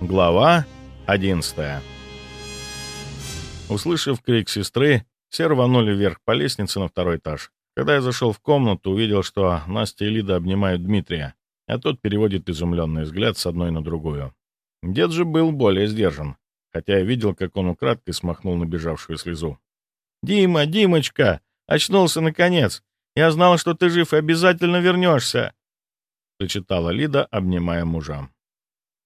Глава 11 Услышав крик сестры, все рванули вверх по лестнице на второй этаж. Когда я зашел в комнату, увидел, что Настя и Лида обнимают Дмитрия, а тот переводит изумленный взгляд с одной на другую. Дед же был более сдержан, хотя я видел, как он украдкой смахнул набежавшую слезу. «Дима, Димочка! Очнулся наконец! Я знал, что ты жив и обязательно вернешься!» — причитала Лида, обнимая мужа.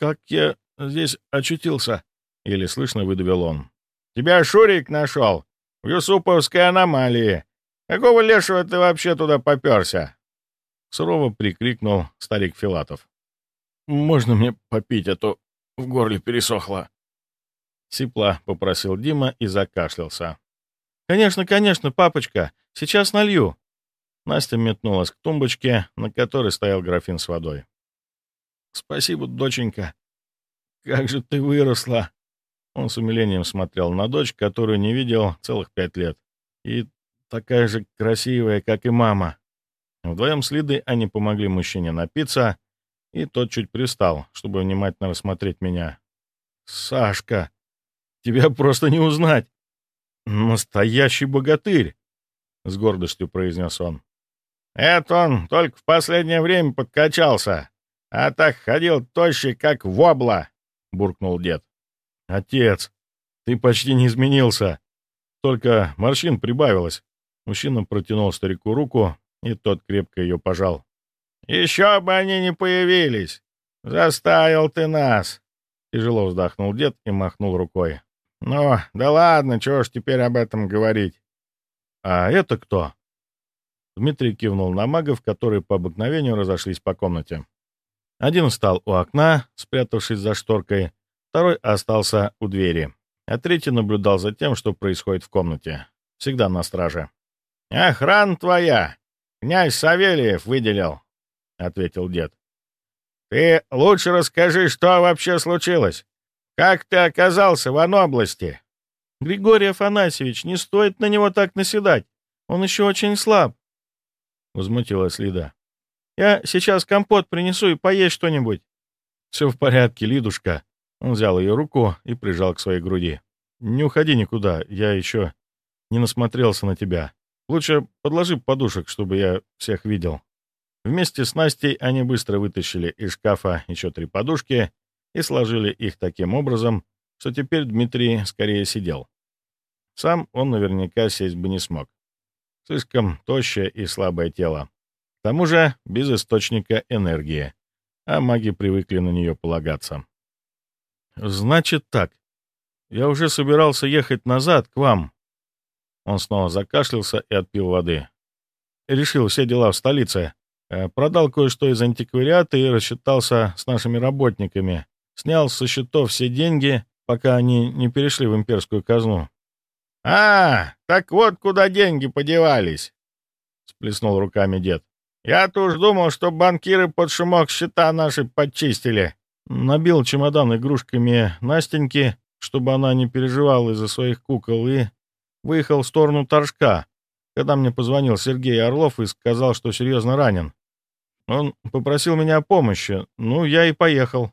«Как я здесь очутился?» — еле слышно выдавил он. «Тебя Шурик нашел! В Юсуповской аномалии! Какого лешего ты вообще туда поперся?» Сурово прикрикнул старик Филатов. «Можно мне попить, а то в горле пересохло?» Сипла попросил Дима и закашлялся. «Конечно, конечно, папочка, сейчас налью!» Настя метнулась к тумбочке, на которой стоял графин с водой. «Спасибо, доченька. Как же ты выросла!» Он с умилением смотрел на дочь, которую не видел целых пять лет. И такая же красивая, как и мама. Вдвоем с Лидой они помогли мужчине напиться, и тот чуть пристал, чтобы внимательно рассмотреть меня. «Сашка, тебя просто не узнать! Настоящий богатырь!» — с гордостью произнес он. «Это он только в последнее время подкачался, а так ходил тощий, как вобла!» — буркнул дед. «Отец, ты почти не изменился. Только морщин прибавилось». Мужчина протянул старику руку, и тот крепко ее пожал. «Еще бы они не появились! Заставил ты нас!» Тяжело вздохнул дед и махнул рукой. «Ну, да ладно, чего ж теперь об этом говорить?» «А это кто?» Дмитрий кивнул на магов, которые по обыкновению разошлись по комнате. Один встал у окна, спрятавшись за шторкой, второй остался у двери, а третий наблюдал за тем, что происходит в комнате. Всегда на страже. «Охрана твоя! Князь Савельев выделил», — ответил дед. «Ты лучше расскажи, что вообще случилось. Как ты оказался в Анобласти?» «Григорий Афанасьевич, не стоит на него так наседать. Он еще очень слаб», — возмутилась Лида. Я сейчас компот принесу и поесть что-нибудь». «Все в порядке, Лидушка». Он взял ее руку и прижал к своей груди. «Не уходи никуда, я еще не насмотрелся на тебя. Лучше подложи подушек, чтобы я всех видел». Вместе с Настей они быстро вытащили из шкафа еще три подушки и сложили их таким образом, что теперь Дмитрий скорее сидел. Сам он наверняка сесть бы не смог. Слишком тощее и слабое тело. К тому же без источника энергии, а маги привыкли на нее полагаться. «Значит так. Я уже собирался ехать назад, к вам». Он снова закашлялся и отпил воды. Решил все дела в столице. Э, продал кое-что из антиквариата и рассчитался с нашими работниками. Снял со счетов все деньги, пока они не перешли в имперскую казну. «А, так вот куда деньги подевались!» — сплеснул руками дед. Я-то уж думал, что банкиры под шумок счета наши подчистили. Набил чемодан игрушками Настеньки, чтобы она не переживала из-за своих кукол, и выехал в сторону Торжка, когда мне позвонил Сергей Орлов и сказал, что серьезно ранен. Он попросил меня о помощи, ну, я и поехал.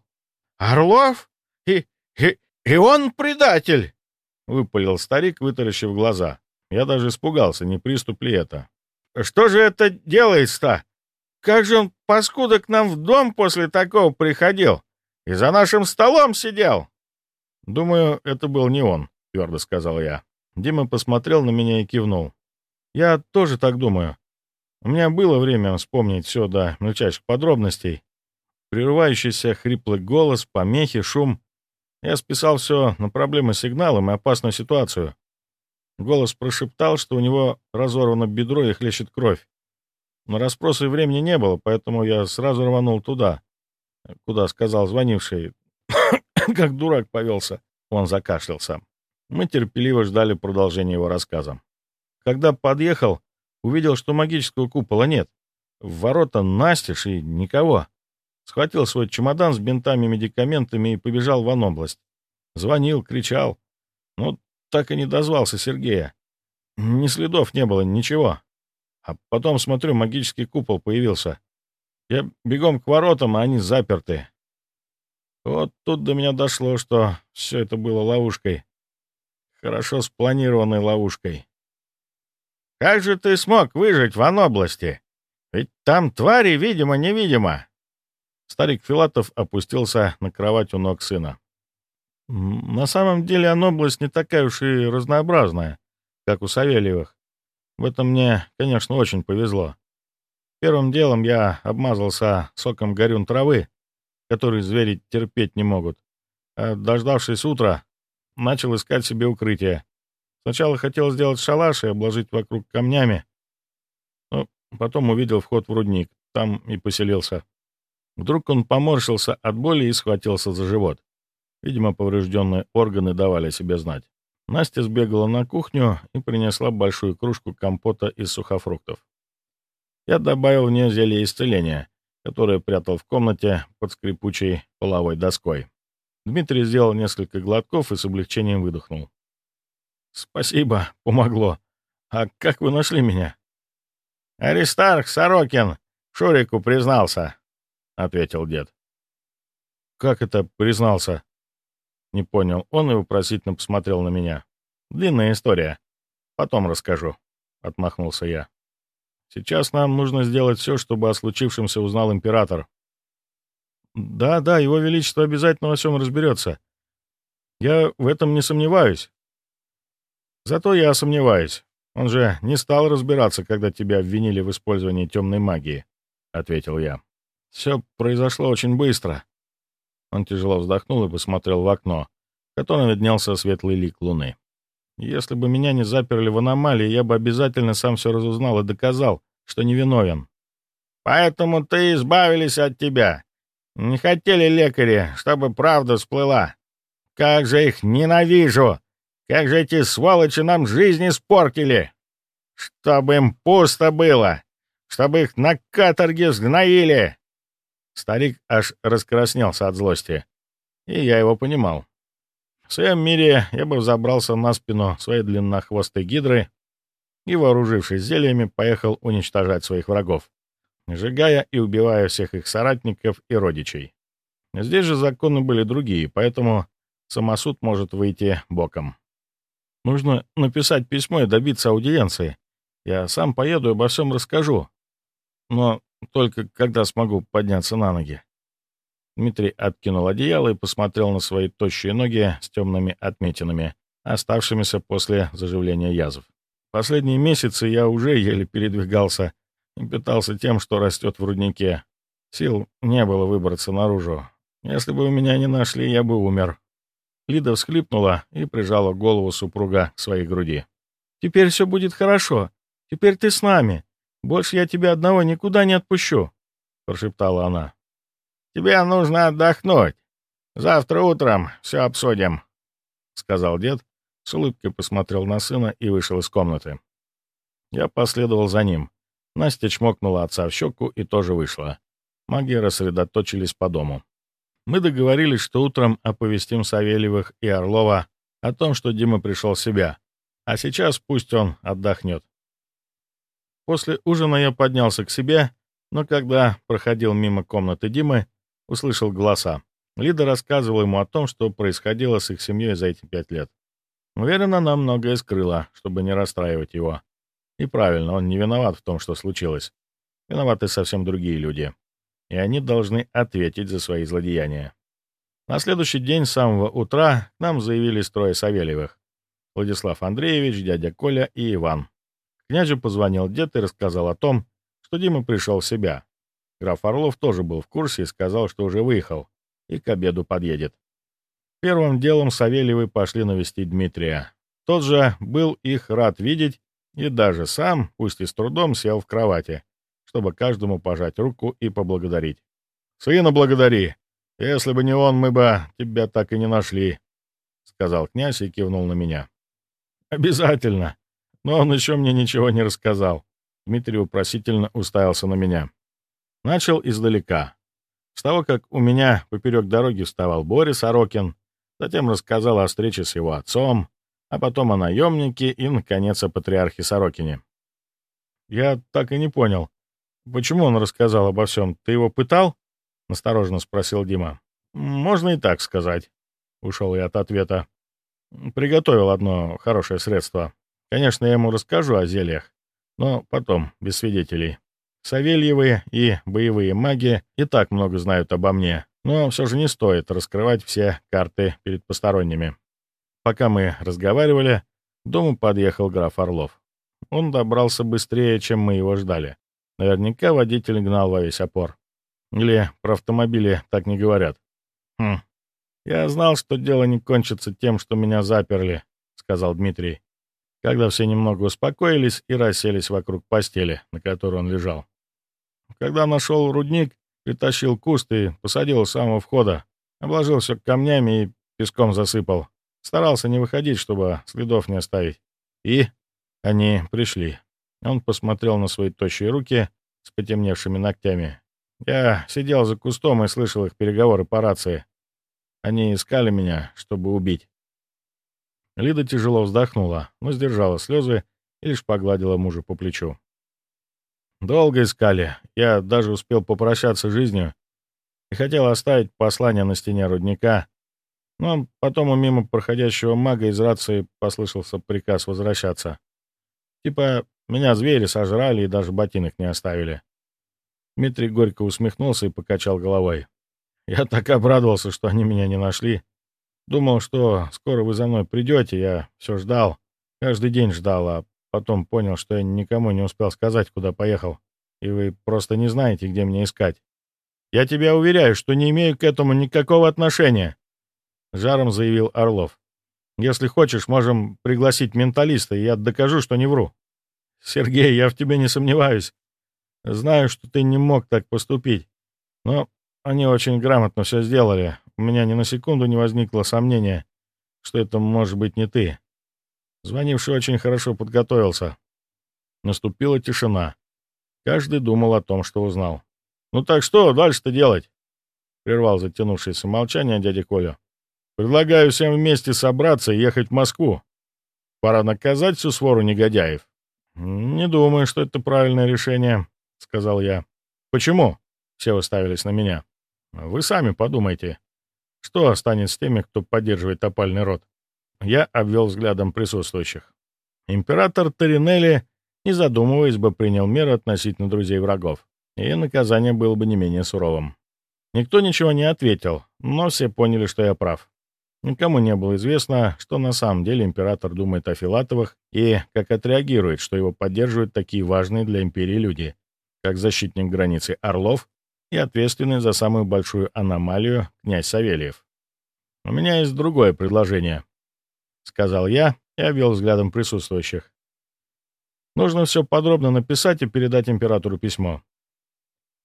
«Орлов? И, и, и он предатель!» — выпалил старик, вытаращив глаза. Я даже испугался, не приступ ли это. Что же это делается-то? Как же он, паскуда, к нам в дом после такого приходил? И за нашим столом сидел?» «Думаю, это был не он», — твердо сказал я. Дима посмотрел на меня и кивнул. «Я тоже так думаю. У меня было время вспомнить все до мельчайших подробностей. Прерывающийся хриплый голос, помехи, шум. Я списал все на проблемы с сигналом и опасную ситуацию. Голос прошептал, что у него разорвано бедро и хлещет кровь. На расспросы времени не было, поэтому я сразу рванул туда, куда сказал звонивший. как дурак повелся. Он закашлялся. Мы терпеливо ждали продолжения его рассказа. Когда подъехал, увидел, что магического купола нет. В ворота настежь и никого. Схватил свой чемодан с бинтами медикаментами и побежал в область. Звонил, кричал. Ну, так и не дозвался Сергея. Ни следов не было, ничего. А потом, смотрю, магический купол появился. Я бегом к воротам, а они заперты. Вот тут до меня дошло, что все это было ловушкой. Хорошо спланированной ловушкой. «Как же ты смог выжить в Анобласти? Ведь там твари, видимо-невидимо!» Старик Филатов опустился на кровать у ног сына. «На самом деле Анобласть не такая уж и разнообразная, как у Савельевых. В этом мне, конечно, очень повезло. Первым делом я обмазался соком горюн травы, который звери терпеть не могут. А дождавшись утра, начал искать себе укрытие. Сначала хотел сделать шалаш и обложить вокруг камнями, но потом увидел вход в рудник, там и поселился. Вдруг он поморщился от боли и схватился за живот. Видимо, поврежденные органы давали себе знать. Настя сбегала на кухню и принесла большую кружку компота из сухофруктов. Я добавил в нее зелье исцеления, которое прятал в комнате под скрипучей половой доской. Дмитрий сделал несколько глотков и с облегчением выдохнул. «Спасибо, помогло. А как вы нашли меня?» «Аристарх Сорокин Шурику признался», — ответил дед. «Как это признался?» Не понял он и вопросительно посмотрел на меня. «Длинная история. Потом расскажу», — отмахнулся я. «Сейчас нам нужно сделать все, чтобы о случившемся узнал император. Да, да, его величество обязательно во всем разберется. Я в этом не сомневаюсь. Зато я сомневаюсь. Он же не стал разбираться, когда тебя обвинили в использовании темной магии, — ответил я. Все произошло очень быстро. Он тяжело вздохнул и посмотрел в окно, в котором виднелся светлый лик луны. Если бы меня не заперли в аномалии, я бы обязательно сам все разузнал и доказал, что невиновен. Поэтому ты избавились от тебя, не хотели лекари, чтобы правда всплыла. Как же их ненавижу! Как же эти сволочи нам жизнь испортили! Чтобы им пусто было! Чтобы их на каторге сгноили!» Старик аж раскраснелся от злости. И я его понимал. В своем мире я бы взобрался на спину своей длиннохвостой гидры и, вооружившись зельями, поехал уничтожать своих врагов сжигая и убивая всех их соратников и родичей. Здесь же законы были другие, поэтому самосуд может выйти боком. Нужно написать письмо и добиться аудиенции. Я сам поеду и обо всем расскажу. Но только когда смогу подняться на ноги. Дмитрий откинул одеяло и посмотрел на свои тощие ноги с темными отметинами, оставшимися после заживления язв. Последние месяцы я уже еле передвигался и питался тем, что растет в руднике. Сил не было выбраться наружу. Если бы меня не нашли, я бы умер. Лида всхлипнула и прижала голову супруга к своей груди. «Теперь все будет хорошо. Теперь ты с нами. Больше я тебя одного никуда не отпущу», — прошептала она. «Тебе нужно отдохнуть. Завтра утром все обсудим», — сказал дед, с улыбкой посмотрел на сына и вышел из комнаты. Я последовал за ним. Настя чмокнула отца в щеку и тоже вышла. Маги рассредоточились по дому. Мы договорились, что утром оповестим Савельевых и Орлова о том, что Дима пришел в себя, а сейчас пусть он отдохнет. После ужина я поднялся к себе, но когда проходил мимо комнаты Димы, услышал голоса. Лида рассказывала ему о том, что происходило с их семьей за эти пять лет. Уверен, она многое скрыла, чтобы не расстраивать его. И правильно, он не виноват в том, что случилось. Виноваты совсем другие люди. И они должны ответить за свои злодеяния. На следующий день с самого утра к нам заявились трое Савельевых. Владислав Андреевич, дядя Коля и Иван. Князю позвонил дед и рассказал о том, что Дима пришел в себя. Граф Орлов тоже был в курсе и сказал, что уже выехал и к обеду подъедет. Первым делом Савельевы пошли навестить Дмитрия. Тот же был их рад видеть и даже сам, пусть и с трудом, сел в кровати, чтобы каждому пожать руку и поблагодарить. «Сына благодари! Если бы не он, мы бы тебя так и не нашли», — сказал князь и кивнул на меня. «Обязательно. Но он еще мне ничего не рассказал». Дмитрий упросительно уставился на меня. Начал издалека. С того, как у меня поперек дороги вставал Борис Сорокин, затем рассказал о встрече с его отцом, а потом о наемнике и, наконец, о патриархе Сорокине. «Я так и не понял, почему он рассказал обо всем? Ты его пытал?» — настороженно спросил Дима. можно и так сказать. Ушел я от ответа. Приготовил одно хорошее средство. Конечно, я ему расскажу о зельях, но потом, без свидетелей. Савельевы и боевые маги и так много знают обо мне, но все же не стоит раскрывать все карты перед посторонними. Пока мы разговаривали, к дому подъехал граф Орлов. Он добрался быстрее, чем мы его ждали. Наверняка водитель гнал во весь опор. Или про автомобили так не говорят. Хм. Я знал, что дело не кончится тем, что меня заперли, сказал Дмитрий, когда все немного успокоились и расселись вокруг постели, на которой он лежал. Когда нашел рудник, притащил куст и посадил у самого входа, обложил все камнями и песком засыпал. Старался не выходить, чтобы следов не оставить. И они пришли. Он посмотрел на свои тощие руки с потемневшими ногтями. Я сидел за кустом и слышал их переговоры по рации. Они искали меня, чтобы убить. Лида тяжело вздохнула, но сдержала слезы и лишь погладила мужа по плечу. Долго искали. Я даже успел попрощаться с жизнью и хотел оставить послание на стене рудника, но потом у мимо проходящего мага из рации послышался приказ возвращаться. Типа, меня звери сожрали и даже ботинок не оставили. Дмитрий горько усмехнулся и покачал головой. Я так обрадовался, что они меня не нашли. Думал, что скоро вы за мной придете, я все ждал. Каждый день ждал, а потом понял, что я никому не успел сказать, куда поехал. И вы просто не знаете, где меня искать. Я тебя уверяю, что не имею к этому никакого отношения. Жаром заявил Орлов. Если хочешь, можем пригласить менталиста, и я докажу, что не вру. Сергей, я в тебе не сомневаюсь. Знаю, что ты не мог так поступить. Но они очень грамотно все сделали. У меня ни на секунду не возникло сомнения, что это может быть не ты. Звонивший очень хорошо подготовился. Наступила тишина. Каждый думал о том, что узнал. «Ну так что дальше-то делать?» — прервал затянувшееся молчание дядя Коля. «Предлагаю всем вместе собраться и ехать в Москву. Пора наказать всю свору негодяев». «Не думаю, что это правильное решение», — сказал я. «Почему?» — все уставились на меня. «Вы сами подумайте. Что останется с теми, кто поддерживает опальный род?» Я обвел взглядом присутствующих. Император Таринелли, не задумываясь бы, принял меры относительно друзей врагов, и наказание было бы не менее суровым. Никто ничего не ответил, но все поняли, что я прав. Никому не было известно, что на самом деле император думает о Филатовых и как отреагирует, что его поддерживают такие важные для империи люди, как защитник границы Орлов и ответственный за самую большую аномалию князь Савельев. «У меня есть другое предложение», — сказал я и обвел взглядом присутствующих. «Нужно все подробно написать и передать императору письмо.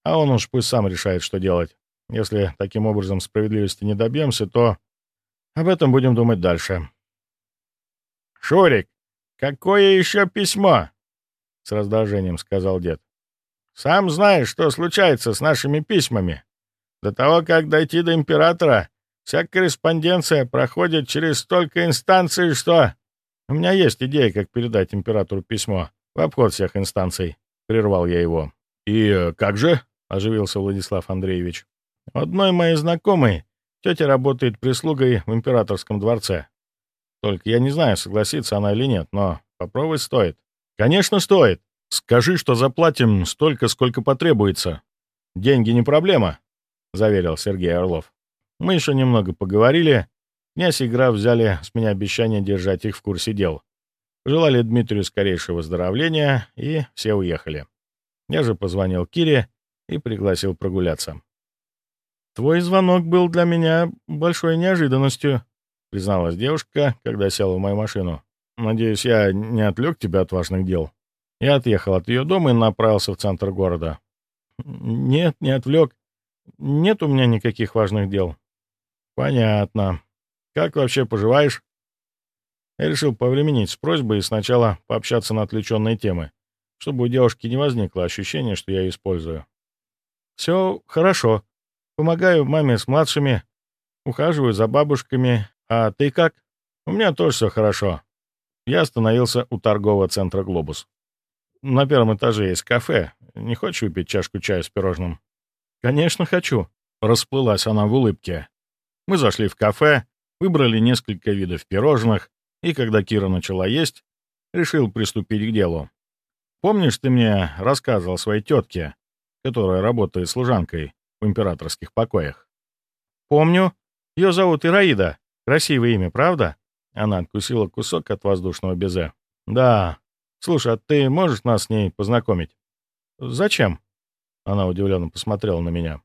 А он уж пусть сам решает, что делать. Если таким образом справедливости не добьемся, то об этом будем думать дальше. «Шурик, какое еще письмо?» — с раздражением сказал дед. «Сам знаешь, что случается с нашими письмами. До того, как дойти до императора, вся корреспонденция проходит через столько инстанций, что...» «У меня есть идея, как передать императору письмо в обход всех инстанций», — прервал я его. «И э, как же?» — оживился Владислав Андреевич. «Одной моей знакомой Тетя работает прислугой в императорском дворце. Только я не знаю, согласится она или нет, но попробовать стоит. Конечно, стоит. Скажи, что заплатим столько, сколько потребуется. Деньги не проблема, — заверил Сергей Орлов. Мы еще немного поговорили. Князь и граф взяли с меня обещание держать их в курсе дел. Желали Дмитрию скорейшего выздоровления, и все уехали. Я же позвонил Кире и пригласил прогуляться. «Твой звонок был для меня большой неожиданностью», — призналась девушка, когда села в мою машину. «Надеюсь, я не отвлек тебя от важных дел?» Я отъехал от ее дома и направился в центр города. «Нет, не отвлек. Нет у меня никаких важных дел». «Понятно. Как вообще поживаешь?» Я решил повременить с просьбой и сначала пообщаться на отвлеченные темы, чтобы у девушки не возникло ощущения, что я ее использую. «Все хорошо», Помогаю маме с младшими, ухаживаю за бабушками. А ты как? У меня тоже все хорошо. Я остановился у торгового центра «Глобус». На первом этаже есть кафе. Не хочешь выпить чашку чая с пирожным? Конечно, хочу. Расплылась она в улыбке. Мы зашли в кафе, выбрали несколько видов пирожных, и когда Кира начала есть, решил приступить к делу. Помнишь, ты мне рассказывал своей тетке, которая работает служанкой в императорских покоях? Помню. Ее зовут Ираида. Красивое имя, правда? Она откусила кусок от воздушного безе. Да. Слушай, а ты можешь нас с ней познакомить? Зачем? Она удивленно посмотрела на меня.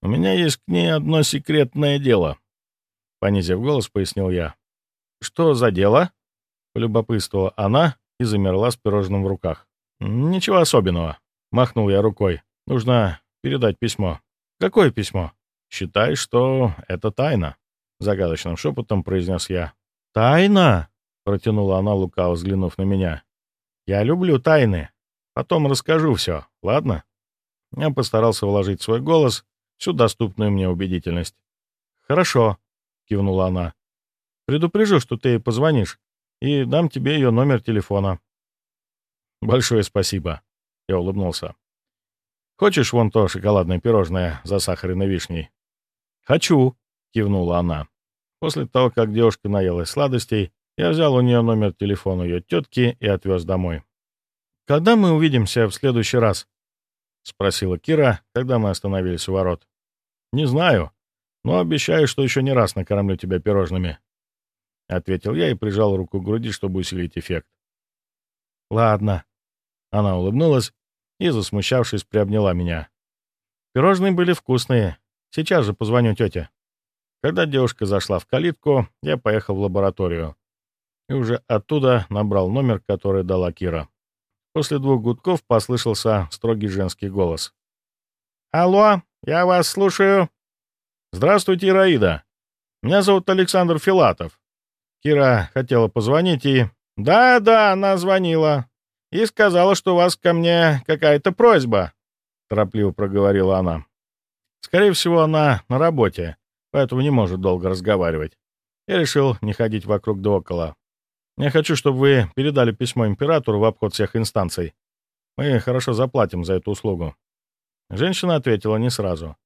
У меня есть к ней одно секретное дело. Понизив голос, пояснил я. Что за дело? Полюбопытствовала она и замерла с пирожным в руках. Ничего особенного. Махнул я рукой. Нужно передать письмо. Какое письмо? Считай, что это тайна. Загадочным шепотом произнес я. «Тайна?» — протянула она, лукаво взглянув на меня. «Я люблю тайны. Потом расскажу все, ладно?» Я постарался вложить свой голос всю доступную мне убедительность. «Хорошо», — кивнула она. «Предупрежу, что ты позвонишь, и дам тебе ее номер телефона». «Большое спасибо», — я улыбнулся. «Хочешь вон то шоколадное пирожное за сахарной вишней?» «Хочу», — кивнула она. После того, как девушка наелась сладостей, я взял у нее номер телефона ее тетки и отвез домой. «Когда мы увидимся в следующий раз?» — спросила Кира, когда мы остановились у ворот. «Не знаю, но обещаю, что еще не раз накормлю тебя пирожными», — ответил я и прижал руку к груди, чтобы усилить эффект. «Ладно». Она улыбнулась и, засмущавшись, приобняла меня. «Пирожные были вкусные. Сейчас же позвоню тете». Когда девушка зашла в калитку, я поехал в лабораторию и уже оттуда набрал номер, который дала Кира. После двух гудков послышался строгий женский голос. «Алло, я вас слушаю». «Здравствуйте, Ираида. Меня зовут Александр Филатов. Кира хотела позвонить и...» «Да-да, она звонила. И сказала, что у вас ко мне какая-то просьба», — торопливо проговорила она. «Скорее всего, она на работе поэтому не может долго разговаривать. Я решил не ходить вокруг да около. Я хочу, чтобы вы передали письмо императору в обход всех инстанций. Мы хорошо заплатим за эту услугу». Женщина ответила не сразу.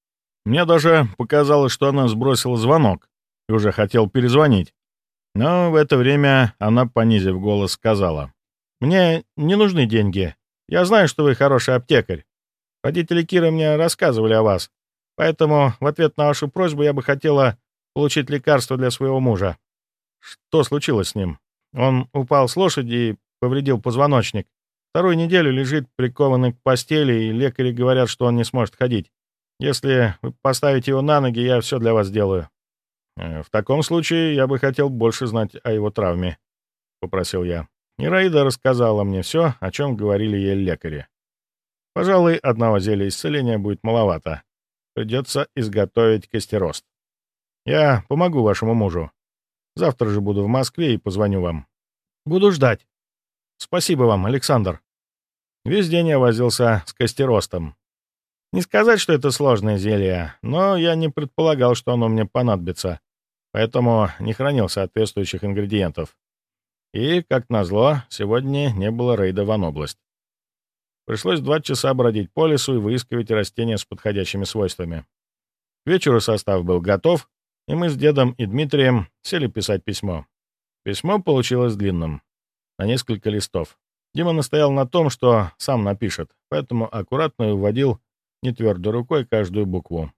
Мне даже показалось, что она сбросила звонок и уже хотел перезвонить. Но в это время она, понизив голос, сказала. «Мне не нужны деньги. Я знаю, что вы хороший аптекарь. Родители Киры мне рассказывали о вас. Поэтому в ответ на вашу просьбу я бы хотела получить лекарство для своего мужа. Что случилось с ним? Он упал с лошади и повредил позвоночник. Вторую неделю лежит прикованный к постели, и лекари говорят, что он не сможет ходить. Если вы поставите его на ноги, я все для вас сделаю. Э, в таком случае я бы хотел больше знать о его травме, — попросил я. Ираида рассказала мне все, о чем говорили ей лекари. Пожалуй, одного зелья исцеления будет маловато. Придется изготовить костерост. Я помогу вашему мужу. Завтра же буду в Москве и позвоню вам. Буду ждать. Спасибо вам, Александр. Весь день я возился с костеростом. Не сказать, что это сложное зелье, но я не предполагал, что оно мне понадобится, поэтому не хранил соответствующих ингредиентов. И, как назло, сегодня не было рейда в Анобласть. Пришлось два часа бродить по лесу и выискивать растения с подходящими свойствами. К вечеру состав был готов, и мы с дедом и Дмитрием сели писать письмо. Письмо получилось длинным, на несколько листов. Дима настоял на том, что сам напишет, поэтому аккуратно вводил нетвердой рукой каждую букву.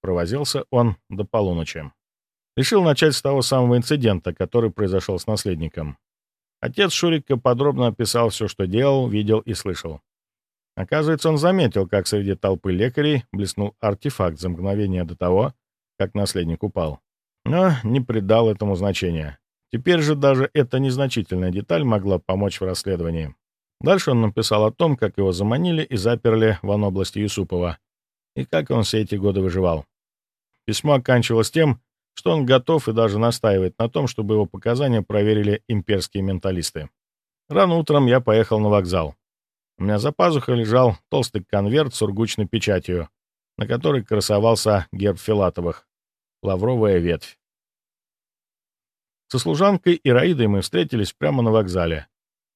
Провозился он до полуночи. Решил начать с того самого инцидента, который произошел с наследником. Отец Шурика подробно описал все, что делал, видел и слышал. Оказывается, он заметил, как среди толпы лекарей блеснул артефакт за мгновение до того, как наследник упал. Но не придал этому значения. Теперь же даже эта незначительная деталь могла помочь в расследовании. Дальше он написал о том, как его заманили и заперли в области Юсупова, и как он все эти годы выживал. Письмо оканчивалось тем, что он готов и даже настаивает на том, чтобы его показания проверили имперские менталисты. Рано утром я поехал на вокзал. У меня за пазухой лежал толстый конверт с ургучной печатью, на которой красовался герб Филатовых — лавровая ветвь. Со служанкой Ираидой мы встретились прямо на вокзале.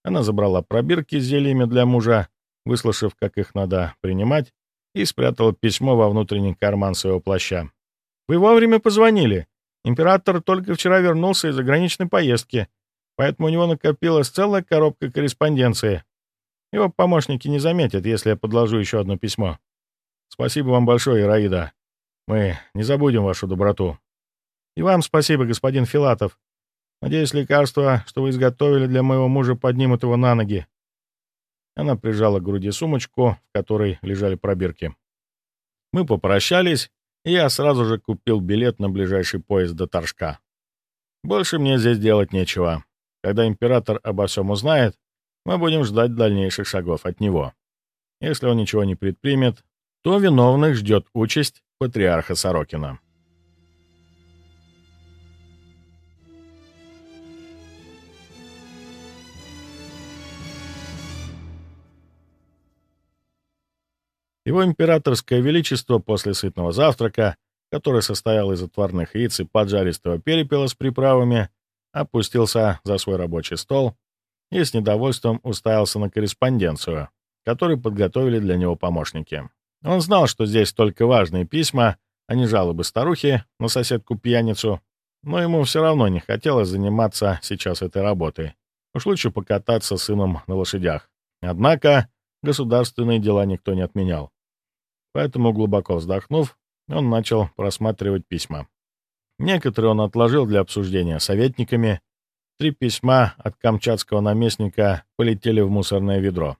Она забрала пробирки с зельями для мужа, выслушав, как их надо принимать, и спрятала письмо во внутренний карман своего плаща. Вы вовремя позвонили. Император только вчера вернулся из заграничной поездки, поэтому у него накопилась целая коробка корреспонденции. Его помощники не заметят, если я подложу еще одно письмо. Спасибо вам большое, Ираида. Мы не забудем вашу доброту. И вам спасибо, господин Филатов. Надеюсь, лекарства, что вы изготовили для моего мужа, поднимут его на ноги. Она прижала к груди сумочку, в которой лежали пробирки. Мы попрощались, и я сразу же купил билет на ближайший поезд до Торжка. Больше мне здесь делать нечего. Когда император обо всем узнает, мы будем ждать дальнейших шагов от него. Если он ничего не предпримет, то виновных ждет участь патриарха Сорокина. Его императорское величество после сытного завтрака, который состоял из отварных яиц и поджаристого перепела с приправами, опустился за свой рабочий стол и с недовольством уставился на корреспонденцию, которую подготовили для него помощники. Он знал, что здесь только важные письма, а не жалобы старухи на соседку-пьяницу, но ему все равно не хотелось заниматься сейчас этой работой. Уж лучше покататься с сыном на лошадях. Однако государственные дела никто не отменял. Поэтому, глубоко вздохнув, он начал просматривать письма. Некоторые он отложил для обсуждения советниками. Три письма от камчатского наместника полетели в мусорное ведро.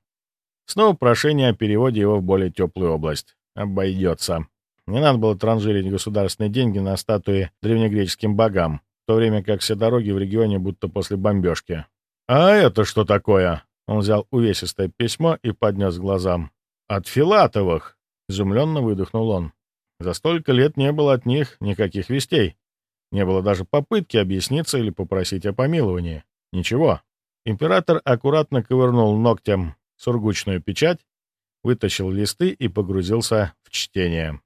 Снова прошение о переводе его в более теплую область. Обойдется. Не надо было транжирить государственные деньги на статуи древнегреческим богам, в то время как все дороги в регионе будто после бомбежки. «А это что такое?» Он взял увесистое письмо и поднес к глазам. «От Филатовых!» — изумленно выдохнул он. За столько лет не было от них никаких вестей. Не было даже попытки объясниться или попросить о помиловании. Ничего. Император аккуратно ковырнул ногтем сургучную печать, вытащил листы и погрузился в чтение.